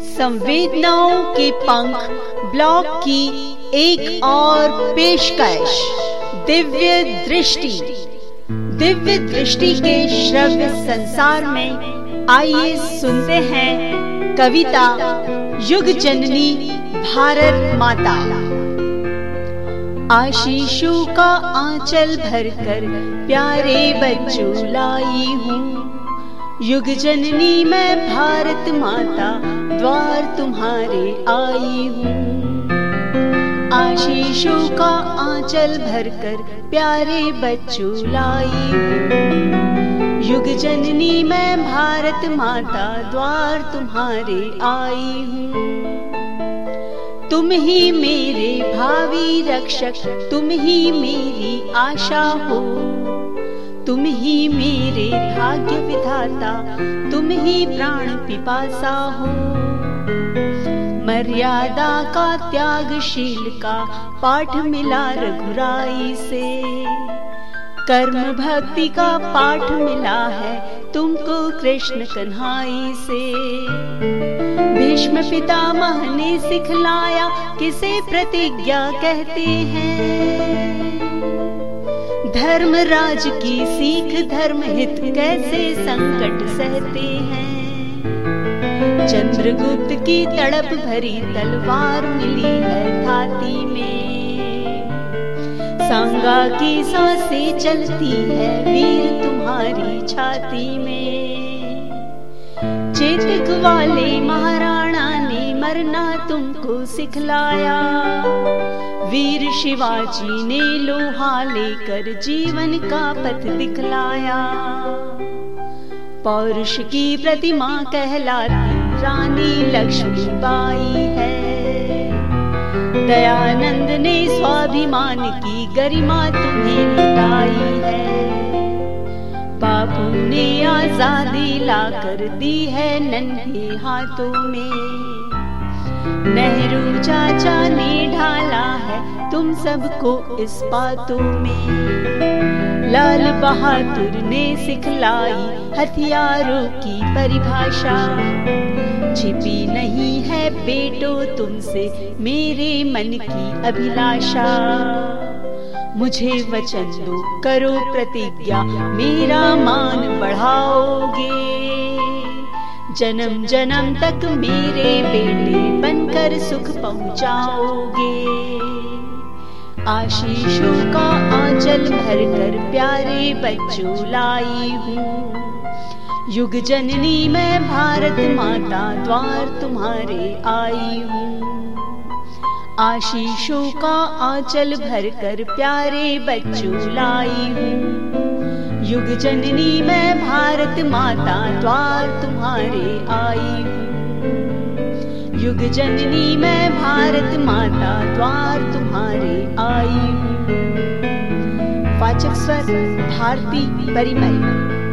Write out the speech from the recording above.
संवेदनाओं के पंख ब्लॉग की एक और पेशकश, दिव्य दृष्टि। दिव्य दृष्टि के श्रव्य संसार में आइए सुनते हैं कविता युग जननी भारत माता। आशीषों का आंचल भरकर प्यारे बच्चों लाई हूँ। युग जननी मैं भारत माता, द्वार तुम्हारे आई हूँ। आशीषों का आंचल भरकर प्यारे बच्चों लाई हूँ। युग जननी मैं भारत माता, द्वार तुम्हारे आई हूँ। तुम ही मेरे भावी रक्षक, तुम ही मेरी आशा हो। तुम ही मेरे भाग्य विधाता, तुम ही प्राण पिपासा हो। मर्यादा का त्यागशील का पाठ मिला रघुराई से। कर्म भक्ति का पाठ मिला है तुमको कृष्ण कन्हाई से। भीष्म पितामह ने सिखलाया, किसे प्रतिज्ञा कहते हैं? धर्मराज की सीख, धर्म हित कैसे संकट सहते हैं? चंद्रगुप्त की तड़प भरी तलवार मिली है छाती में। सांगा की साँसें चलती है वीर तुम्हारी छाती में। चेतक वाले महाराणा ने मरना तुमको सिखलाया। वीर शिवाजी ने लोहा लेकर जीवन का पथ दिखलाया। पौरुष की प्रतिमा कहलाती रानी लक्ष्मी बाई है। दयानंद ने स्वाभिमान की गरिमा तुम्हें लुटाई है। बापू ने आज़ादी लाकर दी है नन्हे हाथों में। नेहरू चाचा ने ढाला है तुम सबको इस बातों में। लाल बहादुर ने सिखलाई हथियारों की परिभाषा। छिपी नहीं है बेटो तुमसे मेरे मन की अभिलाषा। मुझे वचन दो, करो प्रतिज्ञा, मेरा मान बढ़ाओगे। जन्म जन्म तक मेरे बेटे बनकर सुख पहुंचाओगे। आशीषों का आंचल भरकर प्यारे बच्चों लाई हूँ। युग जननी मैं भारत माता द्वार तुम्हारे आई हूँ। आशीषों का आंचल भरकर प्यारे बच्चों लाई हूँ। युग जननी मैं भारत माता द्वार तुम्हारे आई हूँ। युग जननी मैं भारत माता द्वार तुम्हारे आई हूँ। वाचक स्वर, भारती परिमल।